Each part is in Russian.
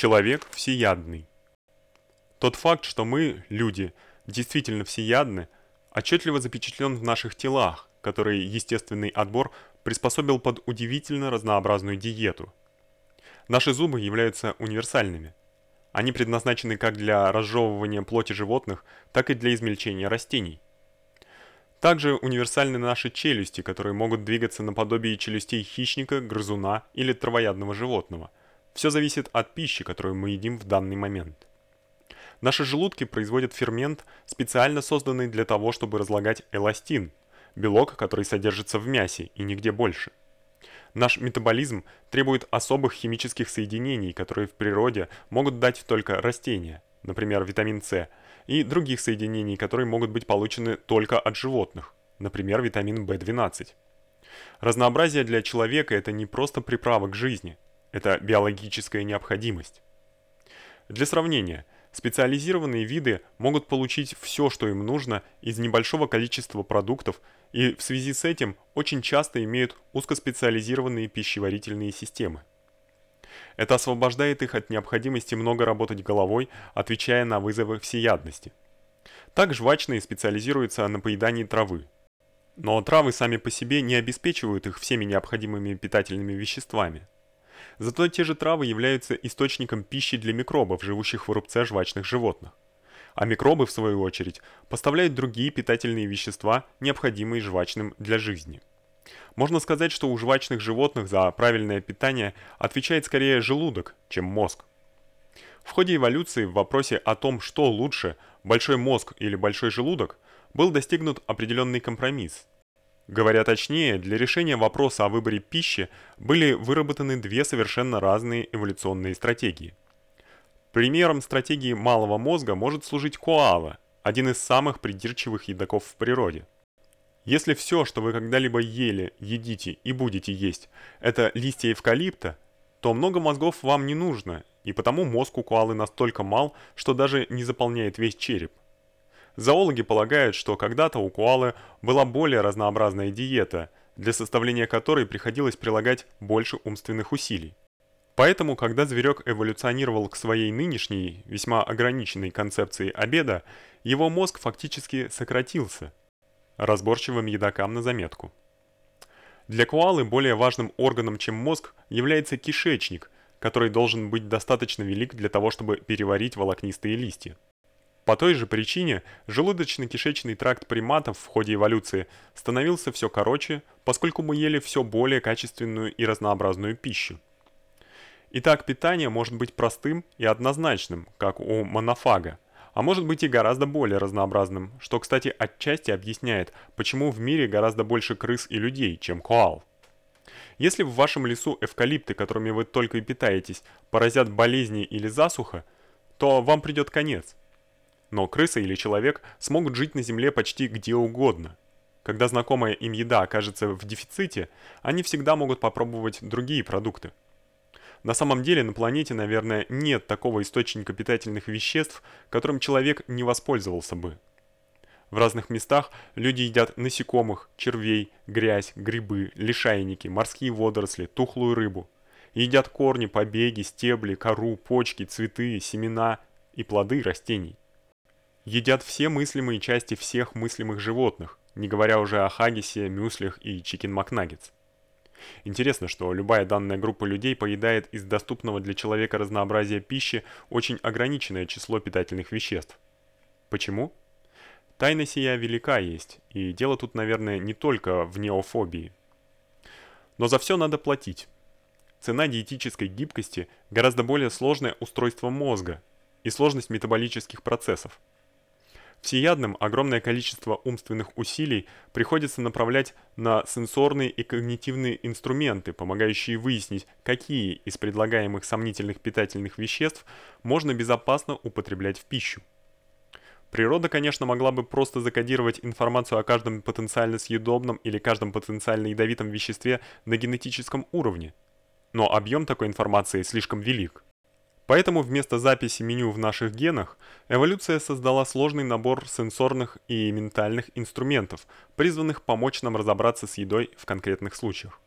Человек всеядный. Тот факт, что мы, люди, действительно всеядны, отчетливо запечатлен в наших телах, которые естественный отбор приспособил под удивительно разнообразную диету. Наши зубы являются универсальными. Они предназначены как для разжевывания плоти животных, так и для измельчения растений. Также универсальны наши челюсти, которые могут двигаться наподобие челюстей хищника, грызуна или травоядного животного. Все зависит от пищи, которую мы едим в данный момент. Наши желудки производят фермент, специально созданный для того, чтобы разлагать эластин, белок, который содержится в мясе и нигде больше. Наш метаболизм требует особых химических соединений, которые в природе могут дать только растения, например, витамин С, и других соединений, которые могут быть получены только от животных, например, витамин В12. Разнообразие для человека это не просто приправа к жизни, это биологическая необходимость. Для сравнения, специализированные виды могут получить все, что им нужно из небольшого количества продуктов и в связи с этим очень часто имеют узкоспециализированные пищеварительные системы. Это освобождает их от необходимости много работать головой, отвечая на вызовы всеядности. Так жвачные специализируются на поедании травы. Но травы сами по себе не обеспечивают их всеми необходимыми питательными веществами. Зато те же травы являются источником пищи для микробов, живущих в рубце жвачных животных а микробы в свою очередь поставляют другие питательные вещества, необходимые жвачным для жизни. Можно сказать, что у жвачных животных за правильное питание отвечает скорее желудок, чем мозг. В ходе эволюции в вопросе о том, что лучше, большой мозг или большой желудок, был достигнут определенный компромисс. Говоря точнее, для решения вопроса о выборе пищи были выработаны две совершенно разные эволюционные стратегии. Примером стратегии малого мозга может служить коала, один из самых придирчивых едоков в природе. Если все, что вы когда-либо ели, едите и будете есть, это листья эвкалипта, то много мозгов вам не нужно, и потому мозг у коалы настолько мал, что даже не заполняет весь череп. Зоологи полагают, что когда-то у коалы была более разнообразная диета, для составления которой приходилось прилагать больше умственных усилий. Поэтому, когда зверек эволюционировал к своей нынешней, весьма ограниченной концепции обеда, его мозг фактически сократился. Разборчивым едокам на заметку. Для коалы более важным органом, чем мозг, является кишечник, который должен быть достаточно велик для того, чтобы переварить волокнистые листья. По той же причине желудочно-кишечный тракт приматов в ходе эволюции становился все короче, поскольку мы ели все более качественную и разнообразную пищу. Итак, питание может быть простым и однозначным, как у монофага, а может быть и гораздо более разнообразным, что, кстати, отчасти объясняет, почему в мире гораздо больше крыс и людей, чем коал. Если в вашем лесу эвкалипты, которыми вы только и питаетесь, поразят болезни или засуха, то вам придёт конец. Но крыса или человек смогут жить на земле почти где угодно. Когда знакомая им еда окажется в дефиците, они всегда могут попробовать другие продукты. На самом деле на планете, наверное, нет такого источника питательных веществ, которым человек не воспользовался бы. В разных местах люди едят насекомых, червей, грязь, грибы, лишайники, морские водоросли, тухлую рыбу. Едят корни, побеги, стебли, кору, почки, цветы, семена и плоды растений. Едят все мыслимые части всех мыслимых животных, не говоря уже о хаггисе, мюслях и чикен-макнаггетс. Интересно, что любая данная группа людей поедает из доступного для человека разнообразия пищи очень ограниченное число питательных веществ. Почему? Тайна сия велика есть, и дело тут, наверное, не только в неофобии. Но за все надо платить. Цена диетической гибкости гораздо более сложное устройство мозга и сложность метаболических процессов. Всеядным огромное количество умственных усилий приходится направлять на сенсорные и когнитивные инструменты, помогающие выяснить, какие из предлагаемых сомнительных питательных веществ можно безопасно употреблять в пищу. Природа, конечно, могла бы просто закодировать информацию о каждом потенциально съедобном или каждом потенциально ядовитом веществе на генетическом уровне. Но объем такой информации слишком велик. Поэтому вместо записи меню в наших генах эволюция создала сложный набор сенсорных и ментальных инструментов, призванных помочь нам разобраться с едой в конкретных случаях.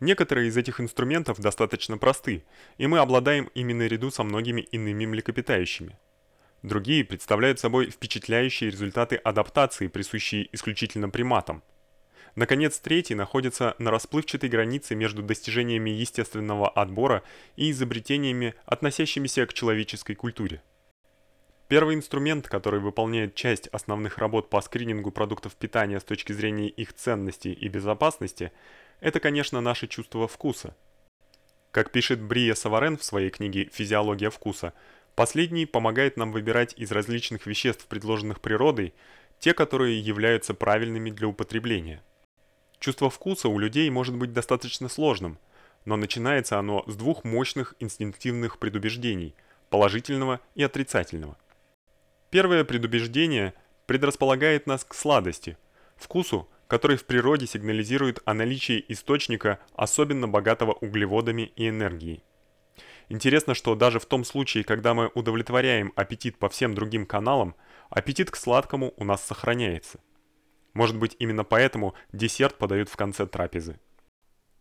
Некоторые из этих инструментов достаточно просты, и мы обладаем ими наряду со многими иными млекопитающими. Другие представляют собой впечатляющие результаты адаптации, присущие исключительно приматам. Наконец, третий находится на расплывчатой границе между достижениями естественного отбора и изобретениями, относящимися к человеческой культуре. Первый инструмент, который выполняет часть основных работ по скринингу продуктов питания с точки зрения их ценности и безопасности, это, конечно, наше чувство вкуса. Как пишет Брия Саварен в своей книге Физиология вкуса, последний помогает нам выбирать из различных веществ, предложенных природой, те, которые являются правильными для употребления. Чувство вкуса у людей может быть достаточно сложным, но начинается оно с двух мощных инстинктивных предубеждений положительного и отрицательного. Первое предубеждение предрасполагает нас к сладости, вкусу, который в природе сигнализирует о наличии источника, особенно богатого углеводами и энергией. Интересно, что даже в том случае, когда мы удовлетворяем аппетит по всем другим каналам, аппетит к сладкому у нас сохраняется. Может быть, именно поэтому десерт подают в конце трапезы.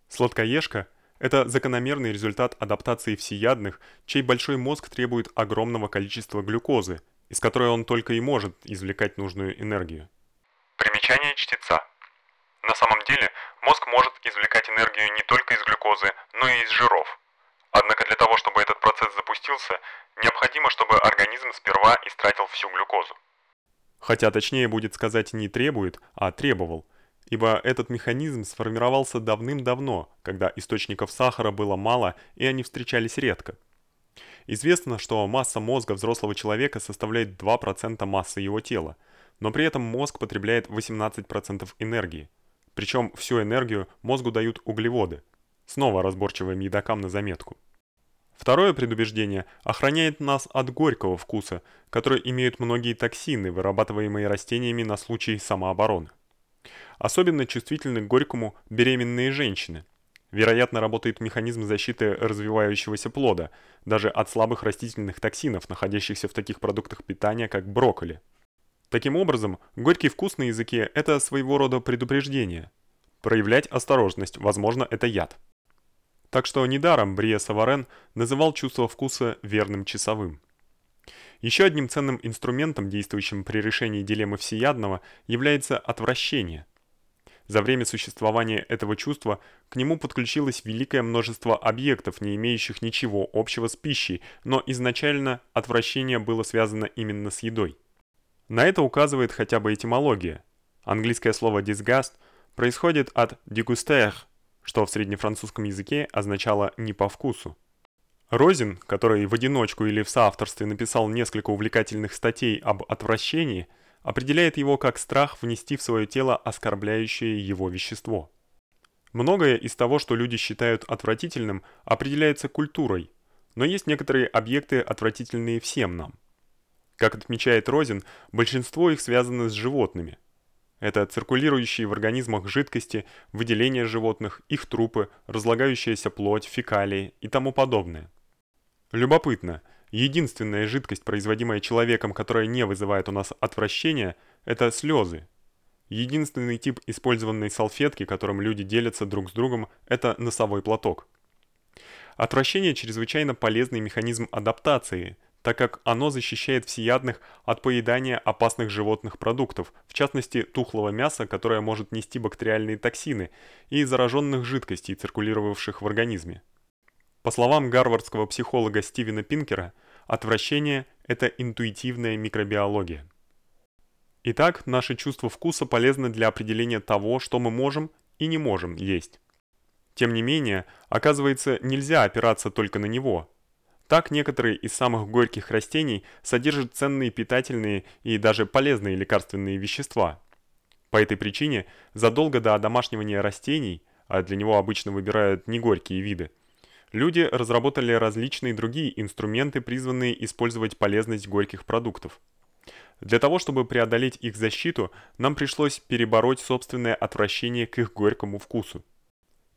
Сладкоежка – это закономерный результат адаптации всеядных, чей большой мозг требует огромного количества глюкозы, из которой он только и может извлекать нужную энергию. Примечание чтеца. На самом деле, мозг может извлекать энергию не только из глюкозы, но и из жиров. Однако для того, чтобы этот процесс запустился, необходимо, чтобы организм сперва истратил всю глюкозу. Хотя точнее будет сказать не требует, а требовал, ибо этот механизм сформировался давным-давно, когда источников сахара было мало и они встречались редко. Известно, что масса мозга взрослого человека составляет 2% массы его тела, но при этом мозг потребляет 18% энергии. Причем всю энергию мозгу дают углеводы. Снова разборчивым едокам на заметку. Второе предубеждение охраняет нас от горького вкуса, который имеют многие токсины, вырабатываемые растениями на случай самообороны. Особенно чувствительны к горькому беременные женщины, Вероятно, работает механизм защиты развивающегося плода, даже от слабых растительных токсинов, находящихся в таких продуктах питания, как брокколи. Таким образом, горький вкус на языке – это своего рода предупреждение. Проявлять осторожность, возможно, это яд. Так что недаром Брия Саварен называл чувство вкуса верным часовым. Еще одним ценным инструментом, действующим при решении дилеммы всеядного, является отвращение. За время существования этого чувства к нему подключилось великое множество объектов, не имеющих ничего общего с пищей, но изначально отвращение было связано именно с едой. На это указывает хотя бы этимология. Английское слово disgust происходит от déguster, что в среднефранцузском языке означало не по вкусу. Розин, который в одиночку или в соавторстве написал несколько увлекательных статей об отвращении – определяет его как страх внести в свое тело оскорбляющее его вещество. Многое из того, что люди считают отвратительным, определяется культурой, но есть некоторые объекты, отвратительные всем нам. Как отмечает Розин, большинство их связано с животными. Это циркулирующие в организмах жидкости, выделения животных, их трупы, разлагающаяся плоть, фекалии и тому подобное. Любопытно, Единственная жидкость, производимая человеком, которая не вызывает у нас отвращения, это слезы. Единственный тип использованной салфетки, которым люди делятся друг с другом, это носовой платок. Отвращение чрезвычайно полезный механизм адаптации, так как оно защищает всеядных от поедания опасных животных продуктов, в частности тухлого мяса, которое может нести бактериальные токсины, и зараженных жидкостей, циркулировавших в организме. По словам гарвардского психолога Стивена Пинкера, отвращение это интуитивная микробиология. Итак, наше чувство вкуса полезно для определения того, что мы можем и не можем есть. Тем не менее, оказывается, нельзя опираться только на него. Так некоторые из самых горьких растений содержат ценные питательные и даже полезные лекарственные вещества. По этой причине задолго до одомашнивания растений, а для него обычно выбирают не горькие виды, Люди разработали различные другие инструменты, призванные использовать полезность горьких продуктов. Для того, чтобы преодолеть их защиту, нам пришлось перебороть собственное отвращение к их горькому вкусу.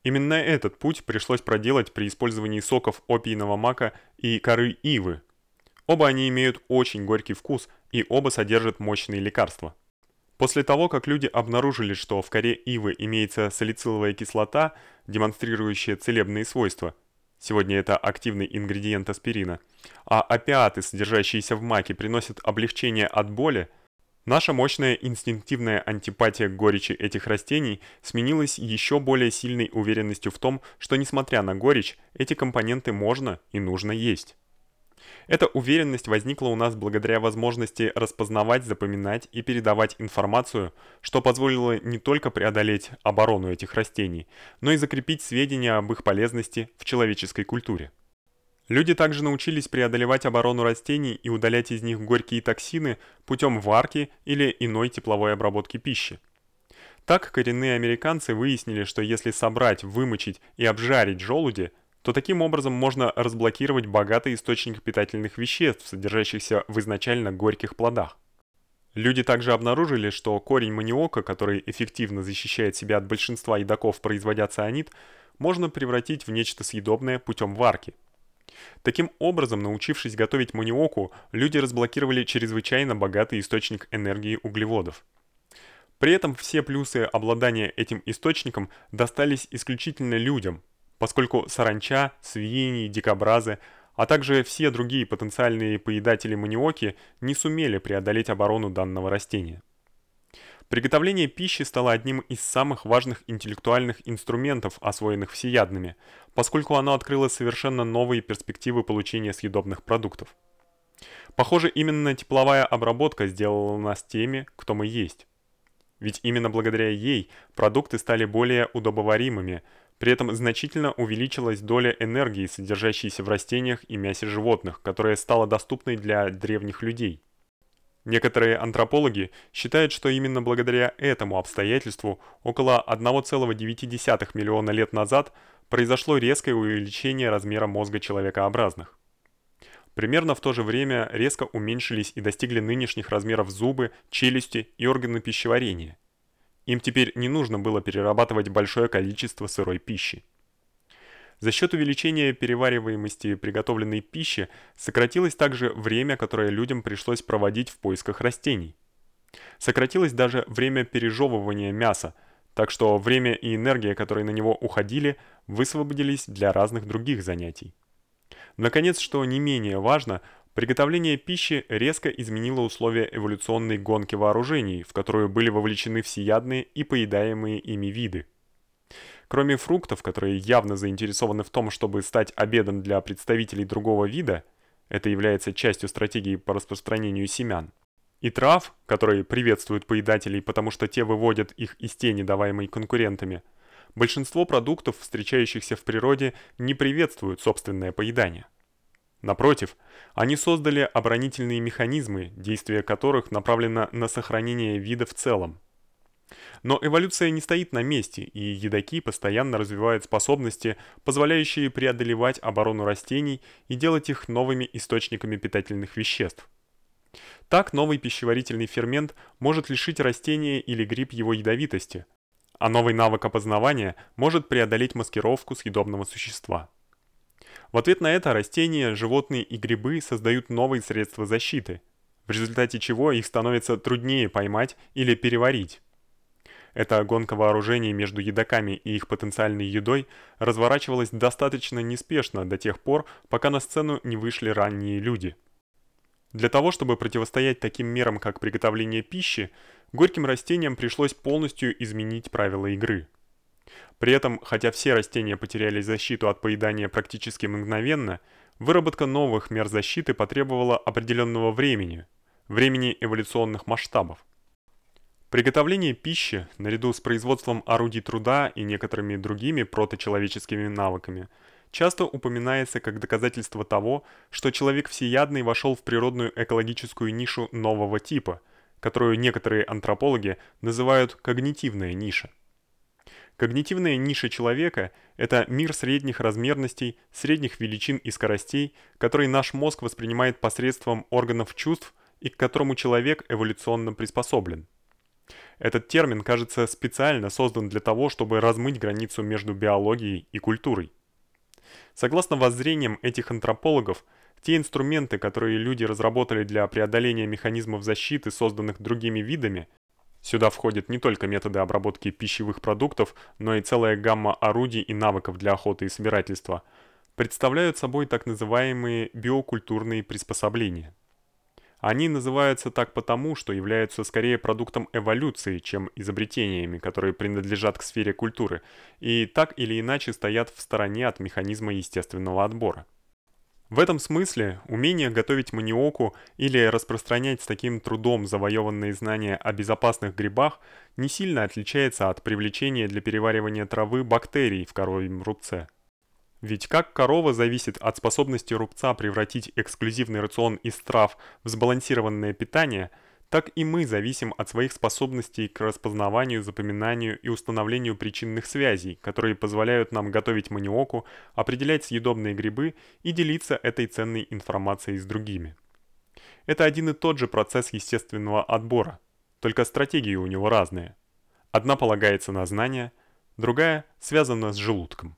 Именно этот путь пришлось проделать при использовании соков опийного мака и коры ивы. Оба они имеют очень горький вкус и оба содержат мощные лекарства. После того, как люди обнаружили, что в коре ивы имеется салициловая кислота, демонстрирующая целебные свойства, сегодня это активный ингредиент аспирина, а опиаты, содержащиеся в маке, приносят облегчение от боли, наша мощная инстинктивная антипатия к горечи этих растений сменилась еще более сильной уверенностью в том, что несмотря на горечь, эти компоненты можно и нужно есть. Эта уверенность возникла у нас благодаря возможности распознавать, запоминать и передавать информацию, что позволило не только преодолеть оборону этих растений, но и закрепить сведения об их полезности в человеческой культуре. Люди также научились преодолевать оборону растений и удалять из них горькие токсины путем варки или иной тепловой обработки пищи. Так коренные американцы выяснили, что если собрать, вымочить и обжарить желуди – то таким образом можно разблокировать богатый источник питательных веществ, содержащихся в изначально горьких плодах. Люди также обнаружили, что корень маниока, который эффективно защищает себя от большинства едоков, производя цианид, можно превратить в нечто съедобное путем варки. Таким образом, научившись готовить маниоку, люди разблокировали чрезвычайно богатый источник энергии углеводов. При этом все плюсы обладания этим источником достались исключительно людям – поскольку саранча, свиньи, дикобразы, а также все другие потенциальные поедатели маниоки не сумели преодолеть оборону данного растения. Приготовление пищи стало одним из самых важных интеллектуальных инструментов, освоенных всеядными, поскольку оно открыло совершенно новые перспективы получения съедобных продуктов. Похоже, именно тепловая обработка сделала нас теми, кто мы есть. Ведь именно благодаря ей продукты стали более удобоваримыми, при этом значительно увеличилась доля энергии, содержащейся в растениях и мясе животных, которая стала доступной для древних людей. Некоторые антропологи считают, что именно благодаря этому обстоятельству около 1,9 миллиона лет назад произошло резкое увеличение размера мозга человекообразных. Примерно в то же время резко уменьшились и достигли нынешних размеров зубы, челюсти и органы пищеварения. Им теперь не нужно было перерабатывать большое количество сырой пищи. За счет увеличения перевариваемости приготовленной пищи сократилось также время, которое людям пришлось проводить в поисках растений. Сократилось даже время пережевывания мяса, так что время и энергия, которые на него уходили, высвободились для разных других занятий. Наконец, что не менее важно, Приготовление пищи резко изменило условия эволюционной гонки вооружений, в которую были вовлечены всеядные и поедаемые ими виды. Кроме фруктов, которые явно заинтересованы в том, чтобы стать обедом для представителей другого вида, это является частью стратегии по распространению семян, и трав, которые приветствуют поедателей, потому что те выводят их из тени, даваемой конкурентами, большинство продуктов, встречающихся в природе, не приветствуют собственное поедание. Напротив, они создали оборонительные механизмы, действие которых направлено на сохранение вида в целом. Но эволюция не стоит на месте, и едоки постоянно развивают способности, позволяющие преодолевать оборону растений и делать их новыми источниками питательных веществ. Так новый пищеварительный фермент может лишить растения или гриб его ядовитости, а новый навык опознавания может преодолеть маскировку съедобного существа. В ответ на это растения, животные и грибы создают новые средства защиты, в результате чего их становится труднее поймать или переварить. Эта гонка вооружений между едоками и их потенциальной едой разворачивалась достаточно неспешно до тех пор, пока на сцену не вышли ранние люди. Для того, чтобы противостоять таким мерам, как приготовление пищи, горьким растениям пришлось полностью изменить правила игры. При этом, хотя все растения потеряли защиту от поедания практически мгновенно, выработка новых мер защиты потребовала определенного времени, времени эволюционных масштабов. Приготовление пищи, наряду с производством орудий труда и некоторыми другими проточеловеческими навыками, часто упоминается как доказательство того, что человек всеядный вошел в природную экологическую нишу нового типа, которую некоторые антропологи называют когнитивная ниша. Когнитивная ниша человека это мир средних размерностей, средних величин и скоростей, который наш мозг воспринимает посредством органов чувств и к которому человек эволюционно приспособлен. Этот термин, кажется, специально создан для того, чтобы размыть границу между биологией и культурой. Согласно воззрениям этих антропологов, те инструменты, которые люди разработали для преодоления механизмов защиты, созданных другими видами, Сюда входят не только методы обработки пищевых продуктов, но и целая гамма орудий и навыков для охоты и собирательства, представляют собой так называемые биокультурные приспособления. Они называются так потому, что являются скорее продуктом эволюции, чем изобретениями, которые принадлежат к сфере культуры, и так или иначе стоят в стороне от механизма естественного отбора. В этом смысле умение готовить маниоку или распространять с таким трудом завоеванные знания о безопасных грибах не сильно отличается от привлечения для переваривания травы бактерий в коровьем рубце. Ведь как корова зависит от способности рубца превратить эксклюзивный рацион из трав в сбалансированное питание – так и мы зависим от своих способностей к распознаванию, запоминанию и установлению причинных связей, которые позволяют нам готовить маниоку, определять съедобные грибы и делиться этой ценной информацией с другими. Это один и тот же процесс естественного отбора, только стратегии у него разные. Одна полагается на знания, другая связана с желудком.